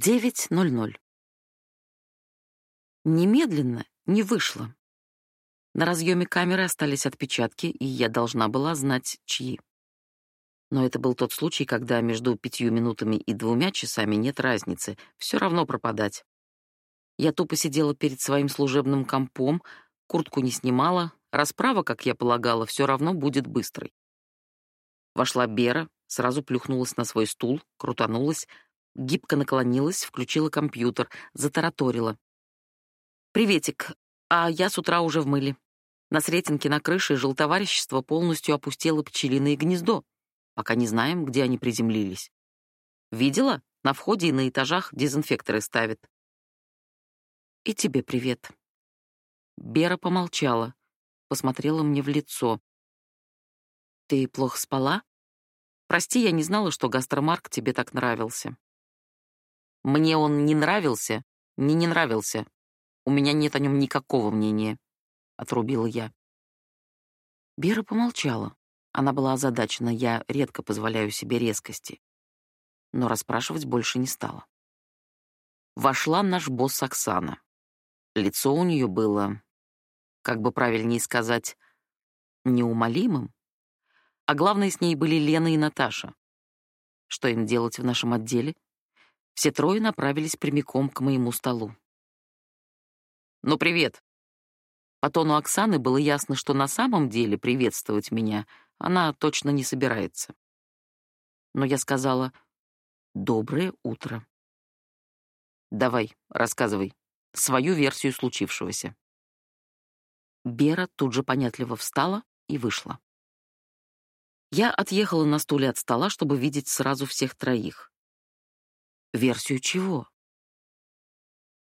9.00. Немедленно не вышло. На разъеме камеры остались отпечатки, и я должна была знать, чьи. Но это был тот случай, когда между пятью минутами и двумя часами нет разницы, все равно пропадать. Я тупо сидела перед своим служебным компом, куртку не снимала, расправа, как я полагала, все равно будет быстрой. Вошла Бера, сразу плюхнулась на свой стул, крутанулась, гибко наклонилась, включила компьютер, затараторила. «Приветик, а я с утра уже в мыле. На Сретенке на крыше жилтоварищество полностью опустело пчелиное гнездо, пока не знаем, где они приземлились. Видела? На входе и на этажах дезинфекторы ставят. И тебе привет. Бера помолчала, посмотрела мне в лицо. Ты плохо спала? Прости, я не знала, что гастромарк тебе так нравился. Мне он не нравился, не не нравился. У меня нет о нем никакого мнения, отрубила я. Бера помолчала. Она была озадачена, я редко позволяю себе резкости. Но расспрашивать больше не стала. Вошла наш босс Оксана. Лицо у нее было, как бы правильнее сказать, неумолимым. А главное, с ней были Лена и Наташа. Что им делать в нашем отделе? Все трое направились прямиком к моему столу. «Ну, привет!» По тону Оксаны было ясно, что на самом деле приветствовать меня она точно не собирается. Но я сказала «Доброе утро». «Давай, рассказывай свою версию случившегося». Бера тут же понятливо встала и вышла. Я отъехала на стуле от стола, чтобы видеть сразу всех троих. Версию чего?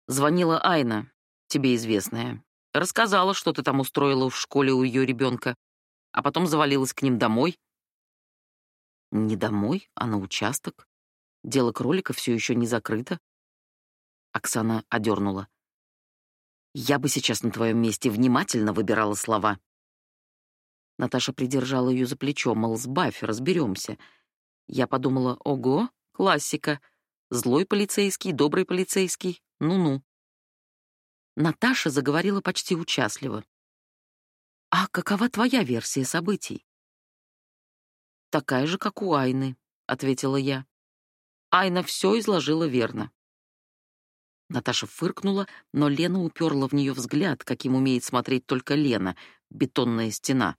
Звонила Айна, тебе известная. Рассказала, что ты там устроила в школе у ее ребенка, а потом завалилась к ним домой. Не домой, а на участок. Дело кролика все еще не закрыто. Оксана одернула. Я бы сейчас на твоем месте внимательно выбирала слова. Наташа придержала ее за плечо, мол, сбавь, разберемся. Я подумала, ого, классика. Злой полицейский, добрый полицейский, ну-ну. Наташа заговорила почти участливо. «А какова твоя версия событий?» «Такая же, как у Айны», — ответила я. Айна все изложила верно. Наташа фыркнула, но Лена уперла в нее взгляд, каким умеет смотреть только Лена, бетонная стена.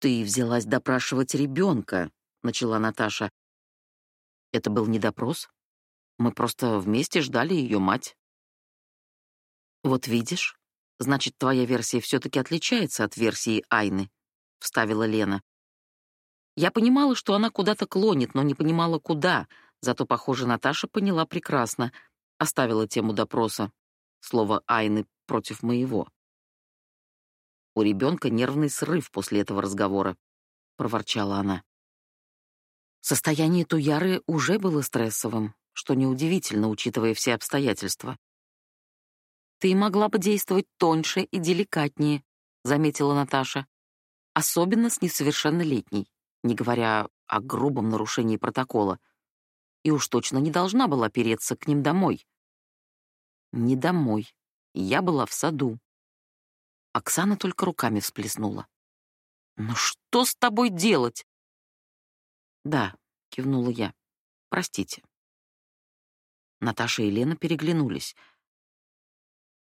«Ты взялась допрашивать ребенка», — начала Наташа. Это был не допрос. Мы просто вместе ждали ее мать. «Вот видишь, значит, твоя версия все-таки отличается от версии Айны», — вставила Лена. Я понимала, что она куда-то клонит, но не понимала, куда, зато, похоже, Наташа поняла прекрасно, оставила тему допроса. Слово Айны против моего. У ребенка нервный срыв после этого разговора, проворчала она. Состояние Туяры уже было стрессовым, что неудивительно, учитывая все обстоятельства. «Ты могла бы действовать тоньше и деликатнее», — заметила Наташа. «Особенно с несовершеннолетней, не говоря о грубом нарушении протокола. И уж точно не должна была переться к ним домой». «Не домой. Я была в саду». Оксана только руками всплеснула. «Ну что с тобой делать?» «Да», — кивнула я. «Простите». Наташа и Лена переглянулись.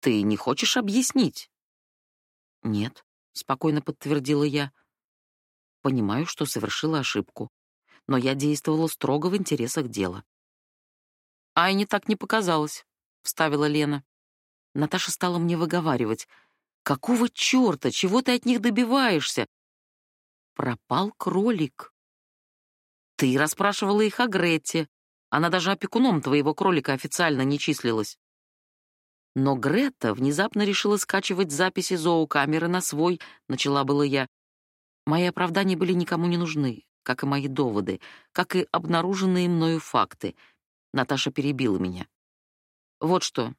«Ты не хочешь объяснить?» «Нет», — спокойно подтвердила я. «Понимаю, что совершила ошибку, но я действовала строго в интересах дела». «Айне так не показалось», — вставила Лена. Наташа стала мне выговаривать. «Какого черта? Чего ты от них добиваешься?» «Пропал кролик», ты расспрашивала их о Гретте. Она даже опекуном твоего кролика официально не числилась. Но Гретта внезапно решила скачивать записи зоокамеры на свой, начала было я. Мои оправдания были никому не нужны, как и мои доводы, как и обнаруженные мною факты. Наташа перебила меня. Вот что,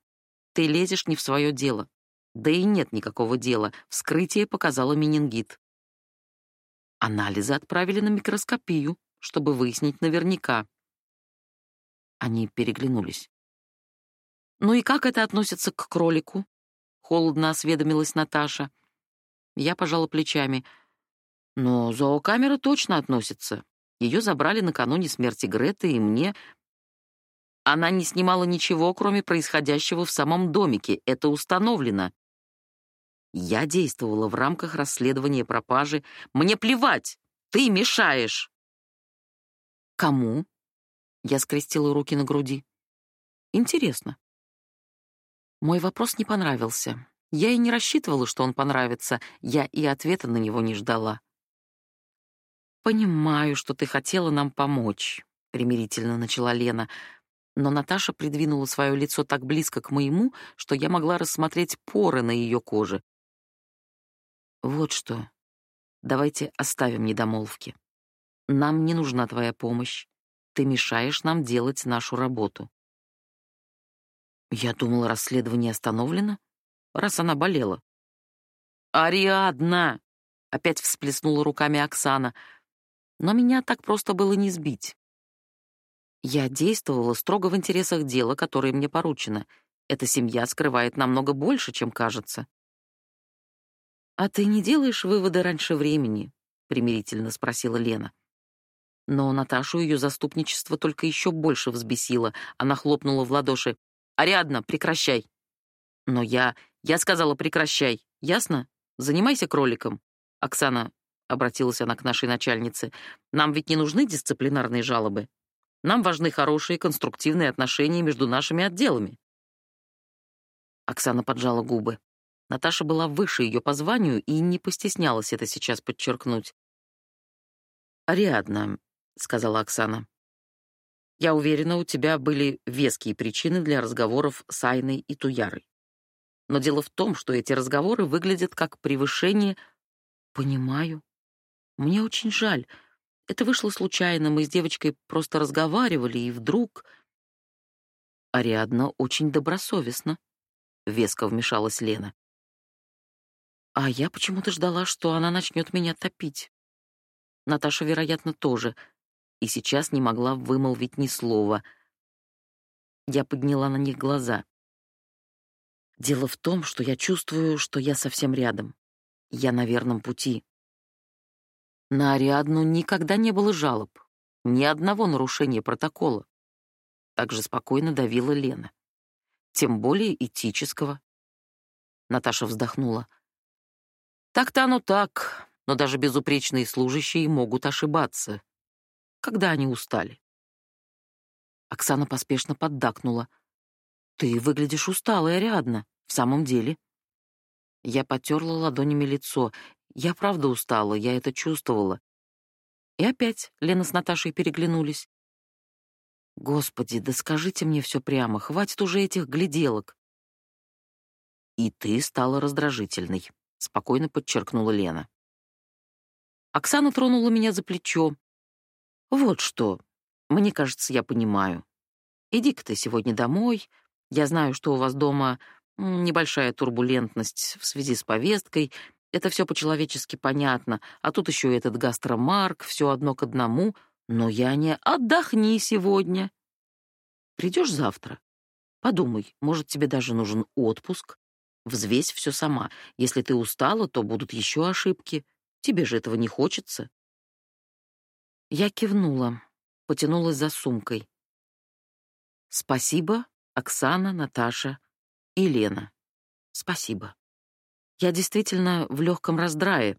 ты лезешь не в свое дело. Да и нет никакого дела. Вскрытие показало менингит. Анализы отправили на микроскопию, чтобы выяснить наверняка. Они переглянулись. «Ну и как это относится к кролику?» — холодно осведомилась Наташа. Я пожала плечами. «Но зоокамера точно относится. Ее забрали накануне смерти Греты, и мне она не снимала ничего, кроме происходящего в самом домике. Это установлено. Я действовала в рамках расследования пропажи. Мне плевать! Ты мешаешь!» «Кому?» Я скрестила руки на груди. «Интересно». Мой вопрос не понравился. Я и не рассчитывала, что он понравится. Я и ответа на него не ждала. «Понимаю, что ты хотела нам помочь», — примирительно начала Лена но Наташа придвинула свое лицо так близко к моему, что я могла рассмотреть поры на ее коже. Вот что. Давайте оставим недомолвки. Нам не нужна твоя помощь. Ты мешаешь нам делать нашу работу. Я думала, расследование остановлено, раз она болела. Ариадна! Опять всплеснула руками Оксана. Но меня так просто было не сбить. Я действовала строго в интересах дела, которое мне поручено. Эта семья скрывает намного больше, чем кажется. «А ты не делаешь выводы раньше времени?» — примирительно спросила Лена. Но Наташу ее заступничество только еще больше взбесило. Она хлопнула в ладоши. «Ариадна, прекращай!» «Но я... Я сказала, прекращай. Ясно? Занимайся кроликом. Оксана, — обратилась она к нашей начальнице, — нам ведь не нужны дисциплинарные жалобы. Нам важны хорошие, конструктивные отношения между нашими отделами. Оксана поджала губы. Наташа была выше ее по званию и не постеснялась это сейчас подчеркнуть. «Ариадна», — сказала Оксана, — «я уверена, у тебя были веские причины для разговоров с Айной и Туярой. Но дело в том, что эти разговоры выглядят как превышение...» «Понимаю. Мне очень жаль. Это вышло случайно, мы с девочкой просто разговаривали, и вдруг... Ариадна очень добросовестна, — веско вмешалась Лена. А я почему-то ждала, что она начнет меня топить. Наташа, вероятно, тоже, и сейчас не могла вымолвить ни слова. Я подняла на них глаза. Дело в том, что я чувствую, что я совсем рядом. Я на верном пути. На Ариадну никогда не было жалоб, ни одного нарушения протокола. Так же спокойно давила Лена. Тем более этического. Наташа вздохнула. Так-то оно так, но даже безупречные служащие могут ошибаться, когда они устали. Оксана поспешно поддакнула. «Ты выглядишь усталой, Ариадна, в самом деле». Я потерла ладонями лицо. Я правда устала, я это чувствовала. И опять Лена с Наташей переглянулись. Господи, да скажите мне все прямо, хватит уже этих гляделок. И ты стала раздражительной, спокойно подчеркнула Лена. Оксана тронула меня за плечо. Вот что, мне кажется, я понимаю. Иди-ка ты сегодня домой. Я знаю, что у вас дома небольшая турбулентность в связи с повесткой, это все по-человечески понятно, а тут еще этот гастромарк, все одно к одному. Но я не отдохни сегодня. Придешь завтра? Подумай, может, тебе даже нужен отпуск? Взвесь все сама. Если ты устала, то будут еще ошибки. Тебе же этого не хочется. Я кивнула, потянулась за сумкой. Спасибо, Оксана, Наташа и Лена. Спасибо. Я действительно в легком раздрае.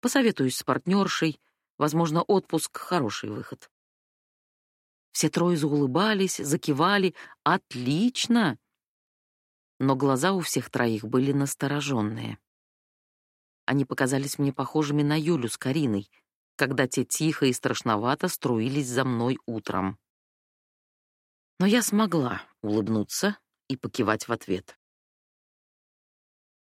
Посоветуюсь с партнершей. Возможно, отпуск — хороший выход. Все трое заулыбались, закивали. «Отлично!» Но глаза у всех троих были настороженные. Они показались мне похожими на Юлю с Кариной, когда те тихо и страшновато струились за мной утром. Но я смогла улыбнуться и покивать в ответ.